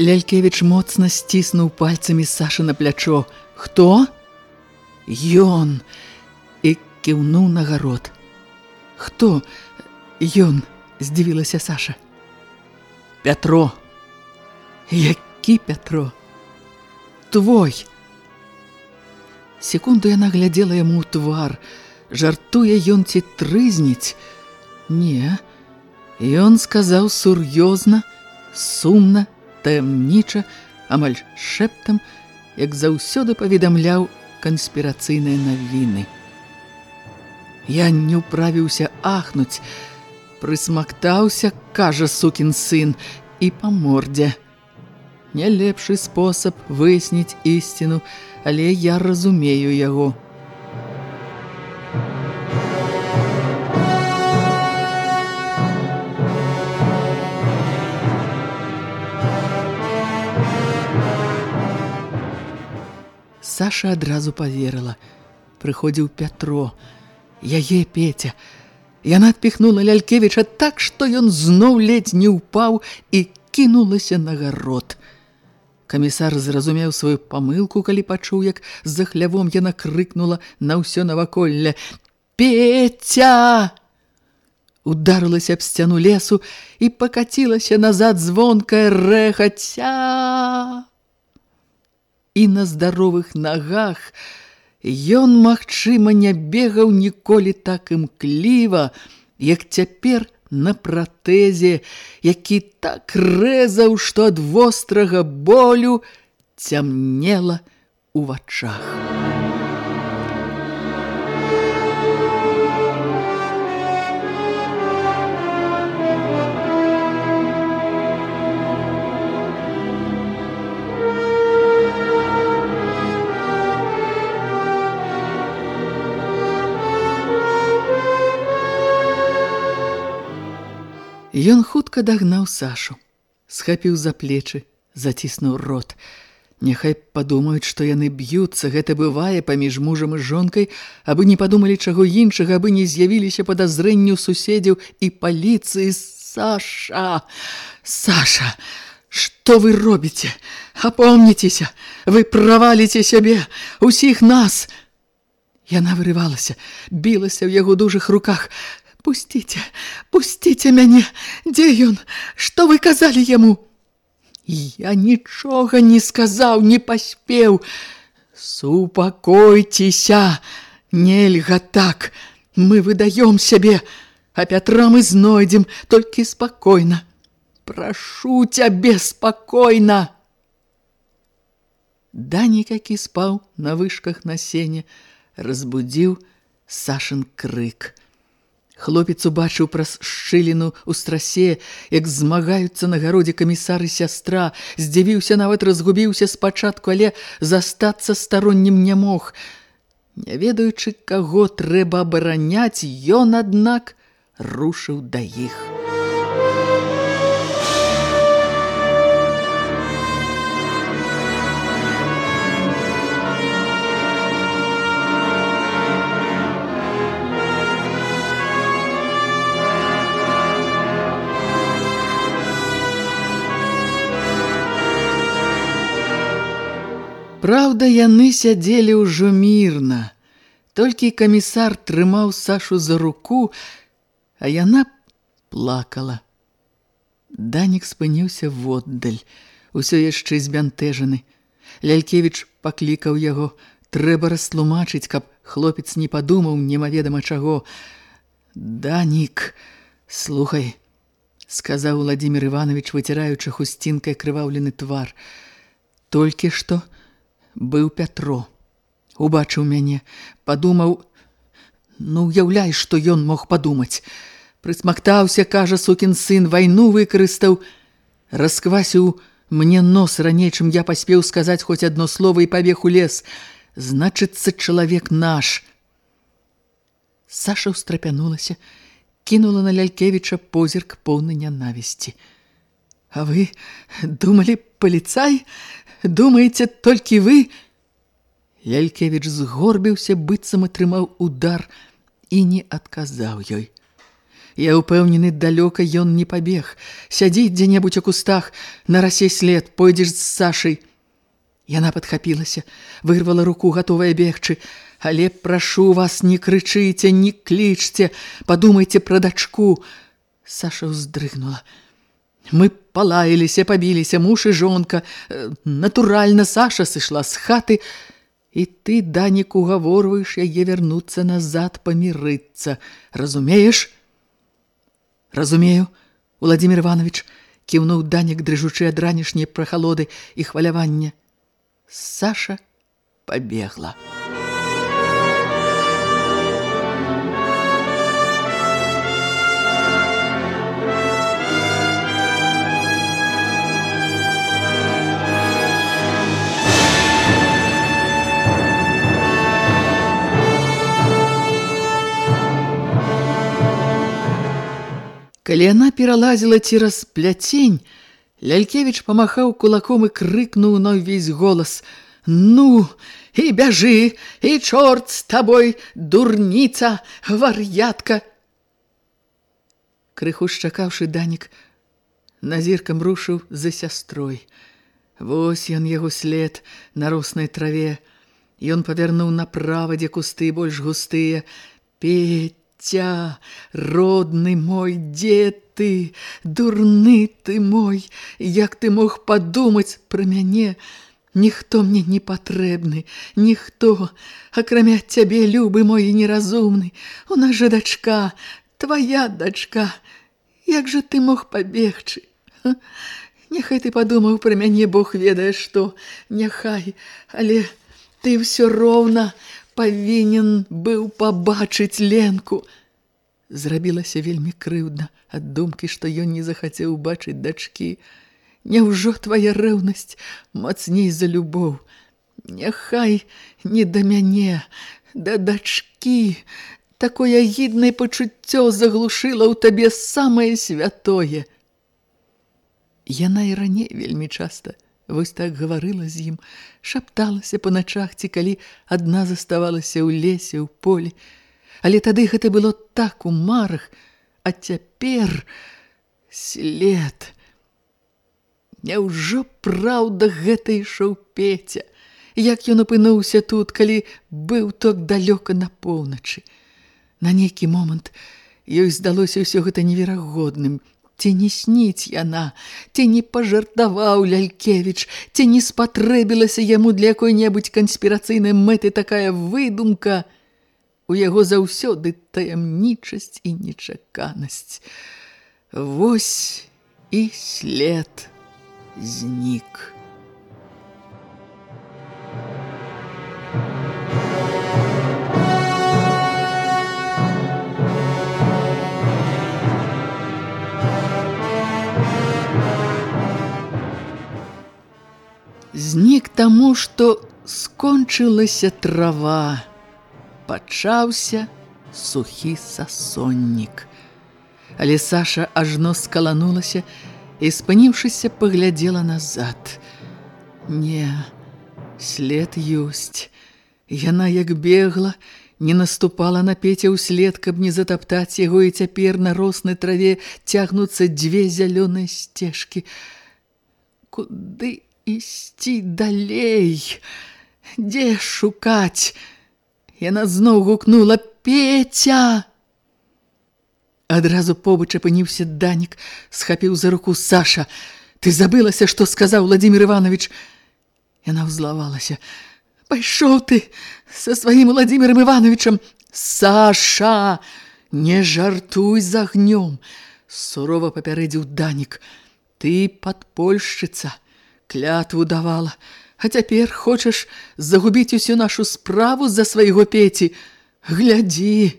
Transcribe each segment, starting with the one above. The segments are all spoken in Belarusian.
Лялькевіч моцна сціснуў пальцамі Саша на плячо. Хто? Ён і кіўнуў на гарод. Хто? Ён, здзівілася Саша. Пятро. Які Пятро? Твой. Секунду яна глядзела яму ў твар. Жартуе ён ці трызніць? Не. Ён сказаў сур'ёзна, сумна, таямніча, амаль шэптам, як заўсёды паведамляў канспірацыйныя навіны. Я не ўправіўся ахнуць, прысмактаўся, кажа сукін сын, і па мордзе. Не лепшы спосаб выясніць ісціну, але я разумею яго. Саша адразу поверыла. Прыходзіў Пятро. Яе Петя. Яна адпіхнула Лялькевіча так, што ён зноў ледзь не ўпаў і кінулася на гарод. Камісар зразумеў сваю памылку, калі пачуў, як за хлявом яна крыкнула на ўсё наваколле. «Петя!» Ударылася аб сцяну лесу і пакацілася назад звонкая рэхаця і на здаровых нагах ён, магчыма, не бегаў ніколі так імкліва, як цяпер на пратэзе, які так рэзаў, што ад вострага болю цямнела ў вачах. Ён хутка дагнаў Сашу, схапіў за плечы, заціснуў рот. Няхай падумаюць, што яны б'юцца, гэта бывае паміж мужам і жонкай, абы не падумалі чаго іншага, абы не з'явіліся падазрэнню суседзяў і паліцыі Саша. Саша, што вы робіце? Апомніцеся, вы праваліце сябе, усіх нас. Яна вырывалася, білася ў яго дужых руках. Пусціце, пусціце мяне, дзе ён? Што вы казалі яму? Я нічога не сказаў, не паспеў. Супакойцеся, нельга так. Мы выдаём сябе, а Пятра мы знойдзем толькі спакойна. Прашу цябе спакойна. Данік, які спаў на вышках на сене, разбудзіў Сашын крык. Хлопец убачыў праз шчыліну ў страсе, як змагаюцца на гародзе камісар і сястра, здзівіўся, нават разгубіўся спачатку, але застацца староннім не мог. Не ведаючы, каго трэба абараняць, ён, аднак, рушыў да іх. Праўда, яны сядзелі ўжо мірна. Толькі камісар трымаў Сашу за руку, а яна плакала. Данік спыніўся воддаль, усё яшчэ збянтэжаны. Лялькевіч паклікаў яго, трэба растлумачыць, каб хлопец не падумаў немаведама чаго. Данік, слухай, сказаў Владимир Иванович, выціраючы хусцінкай крываўлены твар. Толькі што быў Пятро. Убачыў мяне, падумаў, ну, уяўляй, што ён мог падумаць. Прысмактаўся, кажа, сукін сын, вайну выкарыстаў, расквасіў мне нос раней, чым я паспеў сказаць хоць адно слово і пабег у лес. Значыцца, чалавек наш. Саша ўстрапянулася, кінула на Лялькевіча позірк поўны нянавісці. А вы думалі, паліцай? Думаеце, толькі вы? Лялькевіч згорбіўся, быццам атрымаў удар і не адказаў ёй. Я ўпэўнены, далёка ён не пабег. Сядзіць дзе-небудзь у кустах, на расе след, пойдзеш з Сашай. Яна падхапілася, вырвала руку, гатовая бегчы. Але прашу вас, не крычыце, не клічце, падумайце пра дачку. Саша ўздрыгнула. Мы палаіліся, пабіліся, муж і жонка. Натуральна, Саша сышла з хаты, і ты, Данік, угаворваеш яе вярнуцца назад, памірыцца. Разумееш? Разумею, Владимир Иванович, кіўнуў Данік, дрыжучы ад ранішняй прахалоды і хвалявання. Саша пабегла. Калі яна пералазіла цераз пляцень, Лялькевіч памахаў кулаком і крыкнуў на ўвесь голас: « Ну, і бяжы, і чорт з табой, дурніца, вар'ятка! Крыху шчакаўшы Данік, назіркам рушыў за сястрой. Вось ён яго след на роснай траве. Ён павярнуў направа, дзе кусты больш густыя. Петь! Ця, родны мой, дзе ты, дурны ты мой, як ты мог падумаць пра мяне, ніхто мне не патрэбны, ніхто, акрамя цябе, любы мой і неразумны, у нас жа дачка, твая дачка, як жа ты мог пабегчы? Няхай ты падумаў пра мяне, Бог ведае што, няхай, але ты ўсё роўна, павінен быў пабачыць Ленку. Зрабілася вельмі крыўдна ад думкі, што ён не захацеў бачыць дачкі. Няўжо твая рэўнасць мацней за любоў. Няхай не да мяне, да дачкі. Такое гіднае пачуццё заглушыла ў табе самае святое. Яна і раней вельмі часта Вось так гаварыла з ім, шапталася па начах, ці калі адна заставалася ў лесе, ў полі. Але тады гэта было так у марах, а цяпер след. Няўжо праўда гэта ішоў Петя? Як ён апынуўся тут, калі быў так далёка на поўначы? На нейкі момант ёй здалося ўсё гэта неверагодным, Ці не сніць яна, ці не пажартаваў Лялькевіч, ці не спатрэбілася яму для якой-небудзь канспірацыйнай мэты такая выдумка. У яго заўсёды таямнічасць і нечаканасць. Вось і след знік. Знік таму, што скончылася трава, пачаўся сухі сасоннік. Але Саша ажно скаланулася і, спыніўшыся, паглядзела назад. Не, след ёсць. Яна як бегла, не наступала на Петя ўслед, каб не затаптаць яго, і цяпер на роснай траве цягнуцца дзве зялёныя сцежкі. Куды ісці далей. Дзе шукаць? Яна зноў гукнула Петя. Адразу побач апыніўся Данік, схапіў за руку Саша. Ты забылася, што сказаў Владимир Иванович. Яна ўзлавалася. Пайшоў ты са сваім Владимиром Ивановичем. Саша, не жартуй з агнём. Сурова папярэдзіў Данік. Ты падпольшчыца, клятву давала, а цяпер хочаш загубіць усю нашу справу з-за свайго пеці. Глядзі!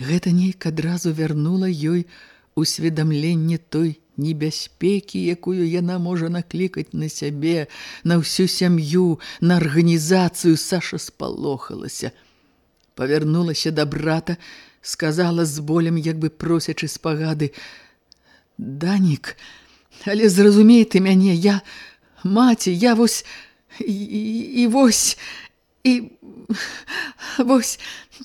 Гэта нейк адразу вярнула ёй усведамленне той небяспекі, якую яна можа наклікаць на сябе, на ўсю сям'ю, на арганізацыю, Саша спалохалася. Павярнулася да брата, сказала з болем, як бы просячы спагады: "Данік, але зразумей ты мяне, я маці, я вось і, і, вось і вось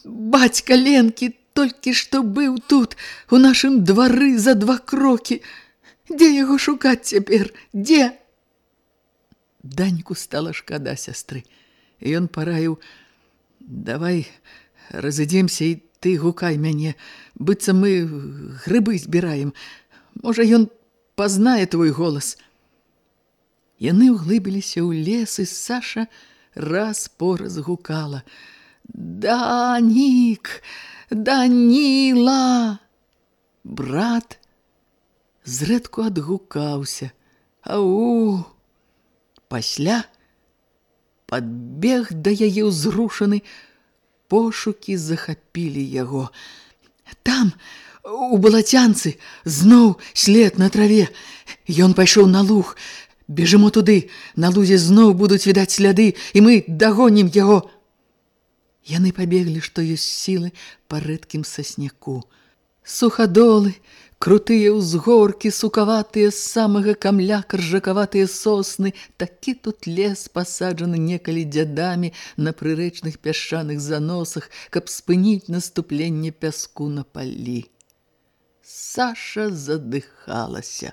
бацька Ленкі толькі што быў тут, у нашым двары за два крокі. Дзе яго шукаць цяпер? Дзе? Даньку стала шкада сястры. Ён параіў: "Давай разыдземся і ты гукай мяне, быццам мы грыбы збіраем. Можа, ён пазнае твой голас". Яны ўглыбіліся ў лес, і Саша раз пораз гукала: "Данік!" Даніла! Брат зрэдку адгукаўся. Ау! Пасля падбег да яе ўзрушаны, пошукі захапілі яго. Там, у балацянцы, зноў след на траве. Ён пайшоў на луг. Бежимо туды, на лузе зноў будуць відаць сляды, і мы дагонім яго. Яны пабеглі, што ёсць сілы па рэдкім сасняку. Сухадолы, крутыя ўзгоркі, сукаватыя з самага камля каржакаватыя сосны, такі тут лес пасаджаны некалі дзядамі на прырэчных пясчаных заносах, каб спыніць наступленне пяску на палі. Саша задыхалася.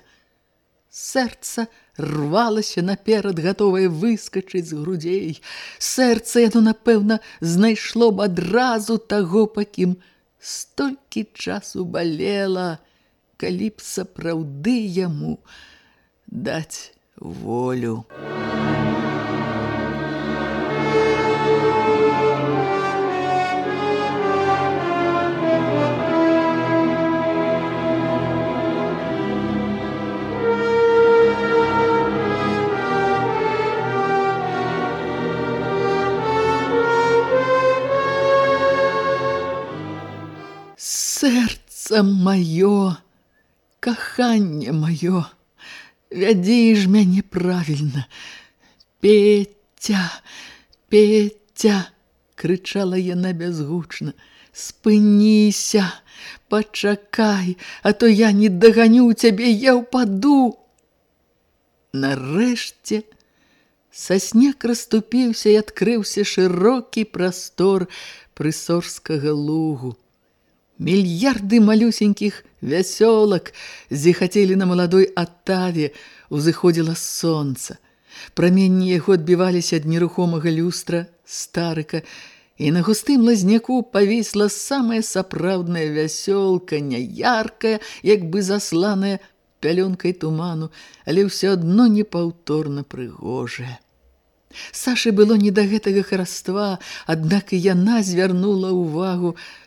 Сэрца рвалася наперад, гатовае выскачыць з грудзей. Сэрца яно, напэўна, знайшло б адразу таго, пакім столькі часу балела, калі б сапраўды яму даць волю. Сэрца маё, каханне маё, вядзі ж мяне правільна. Петя, Петя, крычала яна бязгучна. Спыніся, пачакай, а то я не даганю цябе, я ўпаду. Нарэшце, сасняк расступіўся і адкрыўся шырокі прастор прысорскага лугу. Мільярды малюсенькіх вясёлак зіхацелі на маладой атаве, узыходзіла сонца. Праменні яго адбіваліся ад нерухомага люстра старыка, і на густым лазняку павісла самая сапраўдная вясёлка, няяркая, як бы засланая пялёнкай туману, але ўсё адно непаўторна прыгожая. Сашы было не да гэтага хараства, аднак і яна звярнула ўвагу, на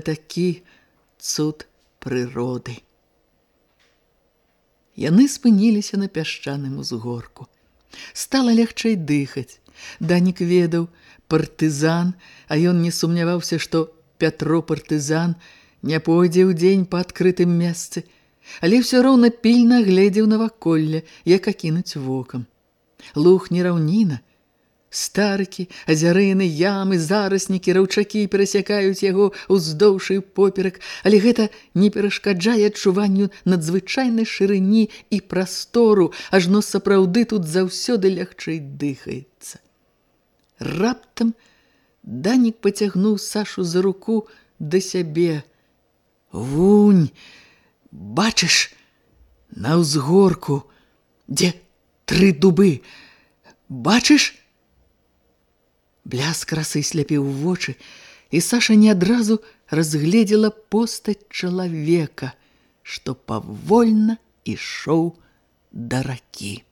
такі цуд прыроды. Яны спыніліся на пясчаным узгорку. Стала лягчэй дыхаць. Данік ведаў партызан, а ён не сумняваўся, што Пятро партызан не пойдзе ў дзень па адкрытым месцы, але ўсё роўна пільна гледзеў на ваколле, як акінуць вокам. Лух не раўніна, Старыкі, азярыны, ямы, зараснікі, раўчакі перасякаюць яго ўздоўж і поперак, але гэта не перашкаджае адчуванню надзвычайнай шырыні і прастору, ажно сапраўды тут заўсёды лягчэй дыхаецца. Раптам Данік пацягнуў Сашу за руку да сябе. Вунь, бачыш, на ўзгорку, дзе тры дубы, бачыш, Бляск расы сляпіў вочы, і Саша не адразу разгледзела постаць чалавека, што павольна ішоў да ракі.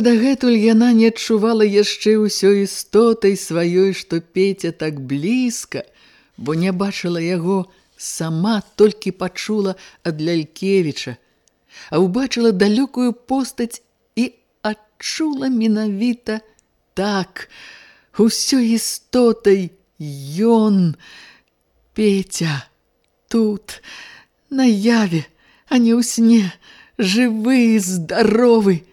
Дагэтуль яна не адчувала яшчэ ўсё істотай сваёй, што Петя так блізка, бо не бачыла яго сама, толькі пачула ад Лялькевіча, а ўбачыла далёкую постаць і адчула менавіта так, усё істотай ён, Петя, тут, на яве, а не ў сне, жывы, здаровы.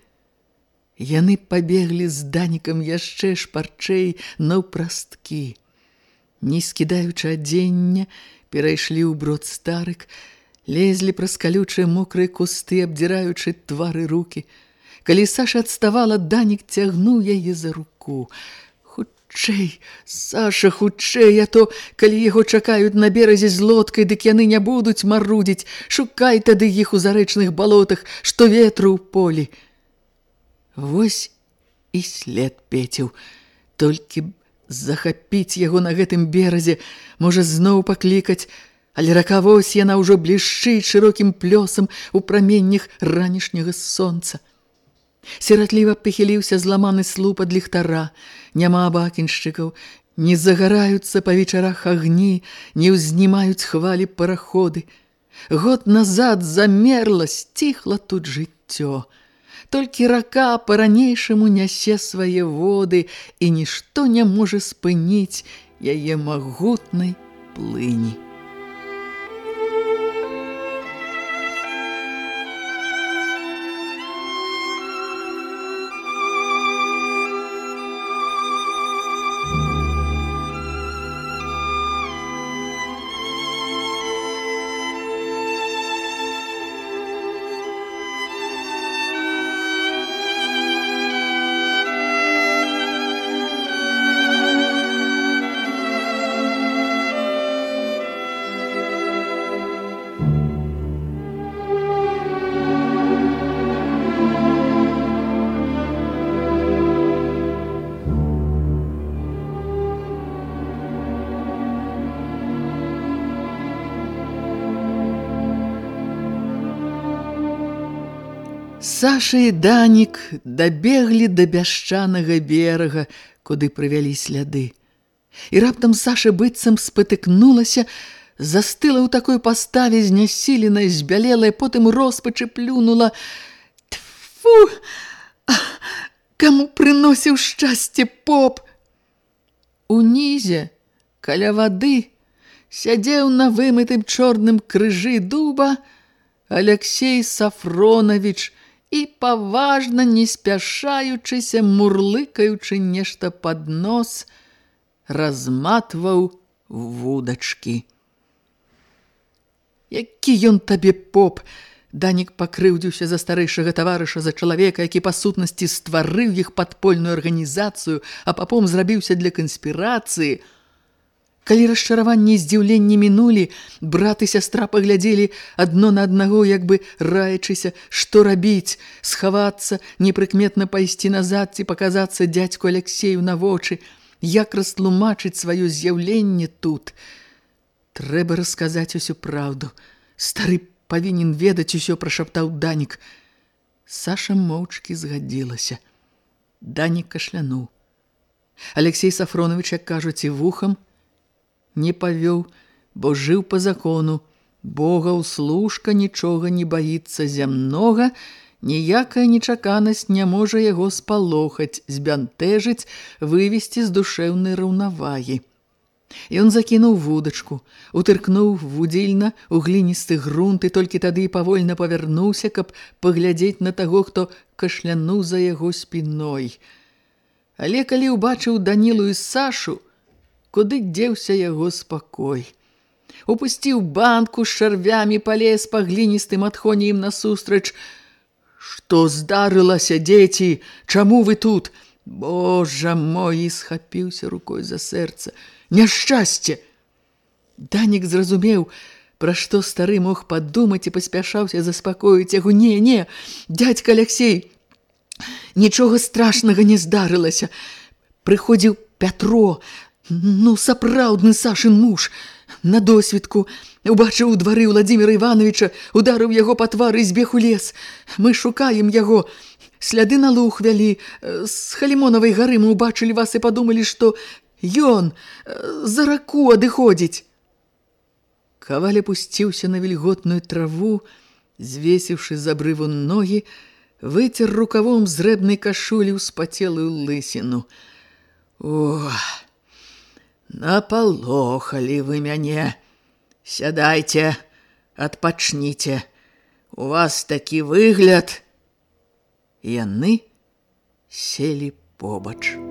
Яны пабеглі з данікам яшчэ шпарчэй наўпрасткі. Не скідаючы адзення, перайшлі ў брод старык, лезлі праз калючыя мокрыя кусты, абдзіраючы твары рукі. Калі Саша адставала, данік цягнуў яе за руку. Хутчэй, Саша, хутчэй, а то, калі яго чакаюць на беразе з лодкай, дык яны не будуць марудзіць, шукай тады іх у зарэчных балотах, што ветру ў полі. Вось і след пецеў, толькі б захапіць яго на гэтым беразе, можа зноў паклікаць, але рака вось яна ўжо блішчыць шырокім плёсам у праменнях ранішняга сонца. Сіратліва пахіліўся зламаны слуп ад ліхтара, няма бакеншчыкаў, не загараюцца па вечарах агні, не ўзнімаюць хвалі параходы. Год назад замерла, сціхла тут жыццё. Толькі рака па-ранейшаму нясе свае воды, і нішто не можа спыніць яе магутнай плыні. Саша і Данік дабеглі да бясчанага берага, куды прывялі сляды. І раптам Саша быццам спатыкнулася, застыла ў такой паставе знясіленая, збялелая, потым роспачы плюнула. Тфу! Каму прыносіў шчасце поп? Унізе, каля вады, сядзеў на вымытым чорным крыжы дуба Алексей Сафронович, і паважна не спяшаючыся, мурлыкаючы нешта пад нос, разматваў вудачкі. Які ён табе поп! Данік пакрыўдзіўся за старэйшага таварыша за чалавека, які па сутнасці стварыў іх падпольную арганізацыю, а папом зрабіўся для канспірацыі – Калі расчараванні і здзіўленні мінулі, брат і сястра паглядзелі адно на аднаго, як бы раячыся, што рабіць, схавацца, непрыкметна пайсці назад ці паказацца дзядзьку Алексею на вочы, як растлумачыць сваё з'яўленне тут. Трэба расказаць усю праўду. Стары павінен ведаць усё, прашаптаў Данік. Саша моўчкі згадзілася. Данік кашлянуў. Алексей Сафронович, як кажуць, і вухам, не павёў, бо жыў па закону. Бога ўслужка нічога не баіцца зямнога, ніякая нечаканасць не можа яго спалохаць, збянтэжыць, вывесці з душэўнай раўнавагі. Ён закінуў вудачку, утыркнуў вудзільна ў гліністы грунт і толькі тады павольна павярнуўся, каб паглядзець на таго, хто кашлянуў за яго спіной. Але калі ўбачыў Данілу і Сашу, куды дзеўся яго спакой. Упусціў банку з чарвямі, палез па гліністым адхоне ім насустрач. Што здарылася, дзеці? Чаму вы тут? Божа мой, схапіўся рукой за сэрца. Няшчасце! Данік зразумеў, пра што стары мог падумаць і паспяшаўся заспакоіць яго. Не, не, дядька Алексей, нічога страшнага не здарылася. Прыходзіў Пятро, Ну, сапраўдны Сашын муж. На досвідку убачыў у двары Владзіміра Івановича, ударыў яго па твары і збег у лес. Мы шукаем яго. Сляды на лух вялі. З Халімонавай гары мы ўбачылі вас і падумалі, што ён за раку адыходзіць. Каваль пусціўся на вільготную траву, звесіўшы з абрыву ногі, выцер рукавом зрэбнай кашулі ўспацелую лысіну. О, напалохалі вы мяне. Сядайце, адпачніце. У вас такі выгляд. Яны селі побач.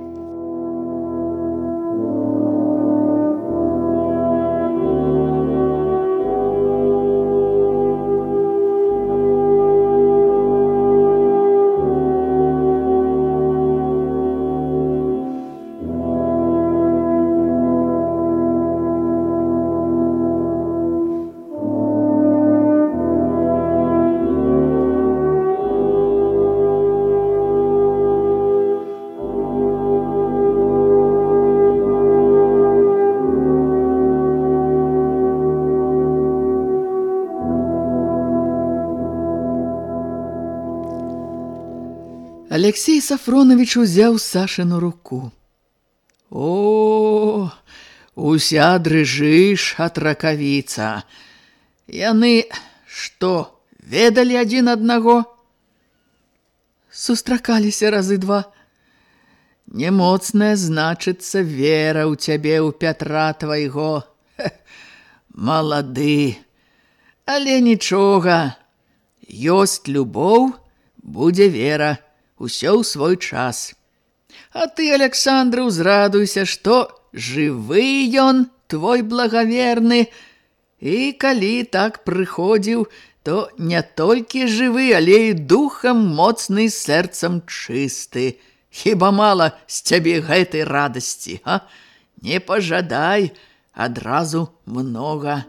Сафронович узяў Сашыну руку. О, уся дрыжыш ад ракавіца. Яны што, ведалі адзін аднаго? Сустракаліся разы два. Немоцная значыцца вера ў цябе ў Пятра твайго. Малады. Але нічога. Ёсць любоў, будзе вера усё ў свой час. А ты, Александр, узрадуйся, што жывы ён, твой благаверны, і калі так прыходзіў, то не толькі жывы, але і духам моцны сэрцам чысты. Хіба мала з цябе гэтай радасці, а? Не пажадай адразу многа.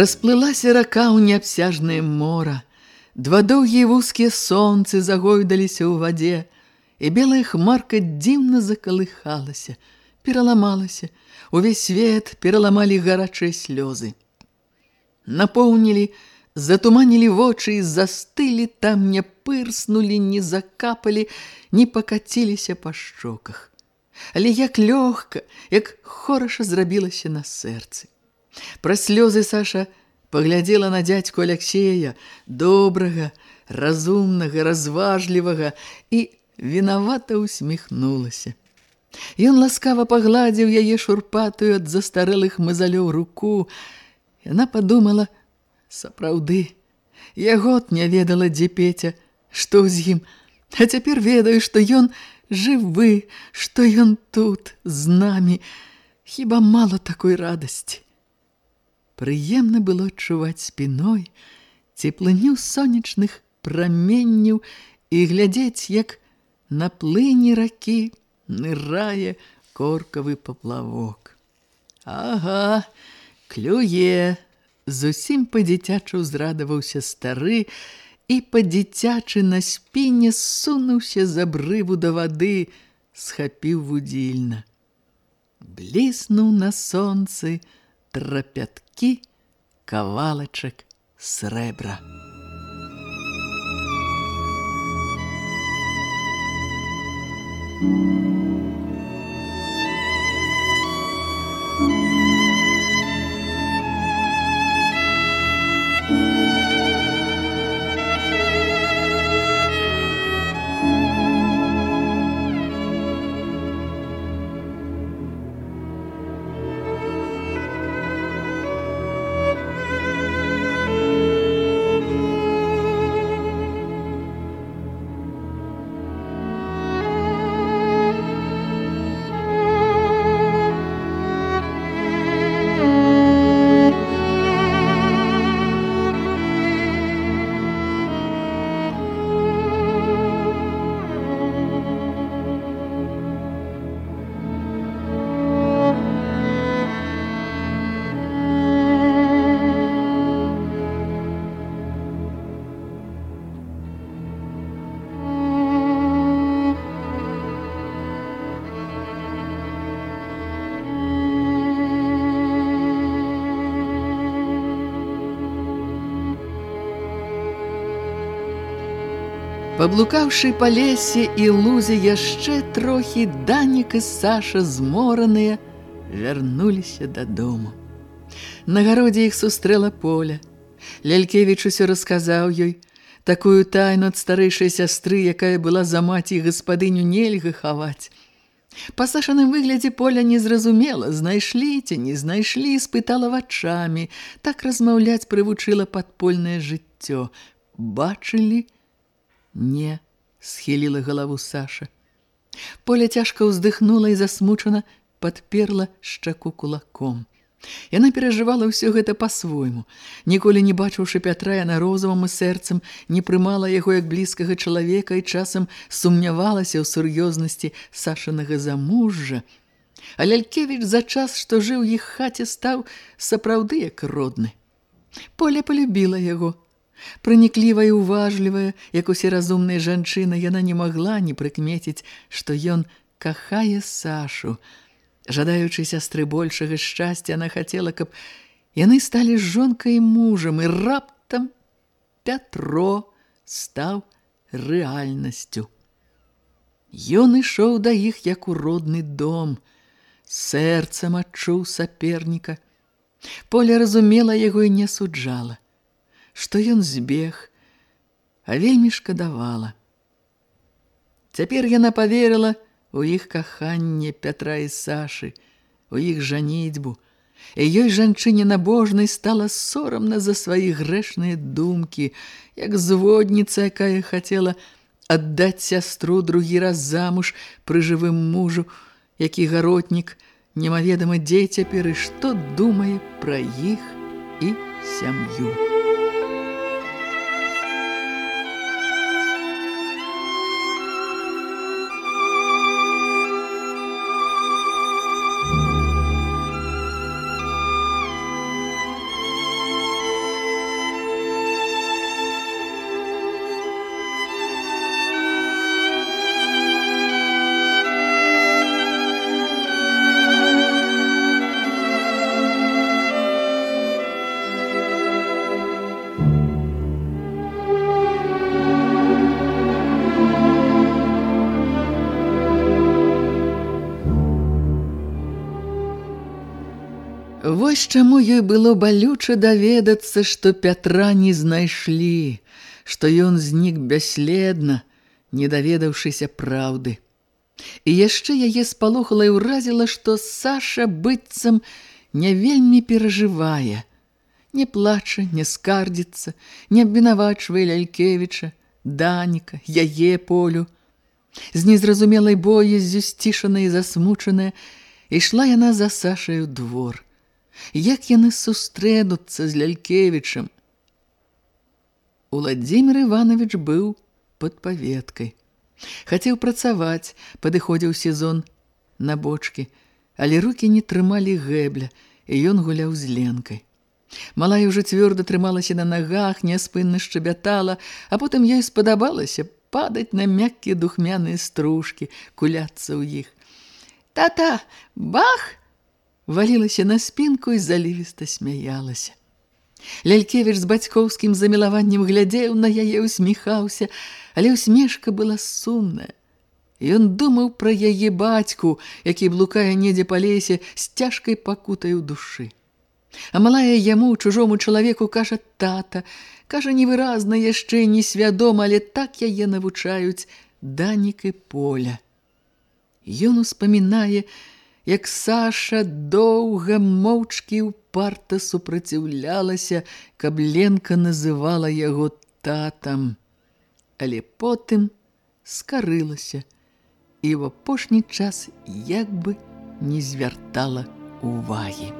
Расплылася рака ў неабсяжнае мора. Два доўгія вузкія сонцы загойдаліся ў вадзе, і белая хмарка дзіўна закалыхалася, пераламалася. Увесь свет пераламалі гарачыя слёзы. Напоўнілі, затуманілі вочы і застылі там, не пырснулі, не закапалі, не пакаціліся па шчоках. Але як лёгка, як хораша зрабілася на сэрцы. Праз слёзы Саша паглядзела на дзядзьку Алексея, добрага, разумнага, разважлівага і вінавата усміхнулася. Ён ласкава пагладзіў яе шурпатую ад застарэлых мазалёў руку. Яна падумала, сапраўды, я год не ведала, дзе Петя, што з ім, а цяпер ведаю, што ён жывы, што ён тут, з намі. Хіба мала такой радасці? Прыемна было адчуваць спіной цеплыню сонечных праменняў і глядзець, як на плыні ракі нырае коркавы паплавок. Ага, клюе, зусім па-дзіцячу ўзрадаваўся стары і па-дзіцячы на спіне сунуўся з абрыву да вады, схапіў вудзільна. Бліснуў на сонцы, трапяткі кавалачак срэбра. Паблукаўшы па лесе і лузе яшчэ трохі Данік і Саша змораныя вярнуліся дадому. На гародзе іх сустрэла поля. Лялькевіч усё расказаў ёй, такую тайну ад старэйшай сястры, якая была за маці гаспадыню нельга хаваць. Па сашаным выглядзе поля не зразумела, знайшлі ці не знайшлі, спытала вачамі, так размаўляць прывучыла падпольнае жыццё. Бачылі? Не, схіліла галаву Саша. Поля цяжка ўздыхнула і засмучана падперла шчаку кулаком. Яна перажывала ўсё гэта па-свойму. Ніколі не бачыўшы Пятра, яна розумам і сэрцам не прымала яго як блізкага чалавека і часам сумнявалася ў сур'ёзнасці Сашанага замужжа. А Лялькевіч за час, што жыў іх хаце, стаў сапраўды як родны. Поля полюбіла яго. Праніклівая і уважлівая, як усе разумныя жанчыны, яна не магла не прыкмеціць, што ён кахае Сашу – Жадаючы сястры большага шчасця, яна хацела, каб яны сталі жонкай і мужам, і раптам Пятро стаў рэальнасцю. Ён ішоў да іх як у родны дом, сэрцам адчуў саперніка. Поля разумела яго і не суджала, што ён збег, а вельмі шкадавала. Цяпер яна паверыла, у іх каханне Пятра і Сашы, у іх жаніцьбу, і ёй жанчыне набожнай стала сорамна за свае грэшныя думкі, як зводніца, якая хацела аддаць сястру другі раз замуж пры жывым мужу, які гаротнік, немаведама дзе цяпер і што думае пра іх і сям'ю. Вось чаму ёй было балюча даведацца, што Пятра не знайшлі, што ён знік бясследна, не даведаўшыся праўды. І яшчэ яе спалохала і ўразіла, што Саша быццам не вельмі перажывае, не плача, не скардзіцца, не абвінавачвае Лялькевіча, Даніка, яе полю. З незразумелай боязю сцішаная і засмучаная, ішла яна за Сашаю двор – як яны сустрэнуцца з Лялькевічам. Уладзімир Іванович быў пад паветкай. Хацеў працаваць, падыходзіў сезон на бочкі, але рукі не трымалі гэбля, і ён гуляў з ленкай. Малая ўжо цвёрда трымалася на нагах, няспынна шчабятала, а потым ёй спадабалася падаць на мяккія духмяныя стружкі, куляцца ў іх. «Та-та! Бах!» Валілася на спінку і залівіста смяялася. Лялькевіч з бацькоўскім замілаваннем глядзеў на яе, усміхаўся, але усмешка была сумная. Ён думаў пра яе бацьку, які блукае недзе па лесе з цяжкай пакутай у душы. А малая яму, чужому чалавеку, кажа тата, кажа невыразна яшчэ несвядома, але так яе навучаюць данік і поля. Ён успамінае, як Саша доўга моўчкі ўпарта супраціўлялася, каб Ленка называла яго татам. Але потым скарылася і ў апошні час як бы не звяртала увагі.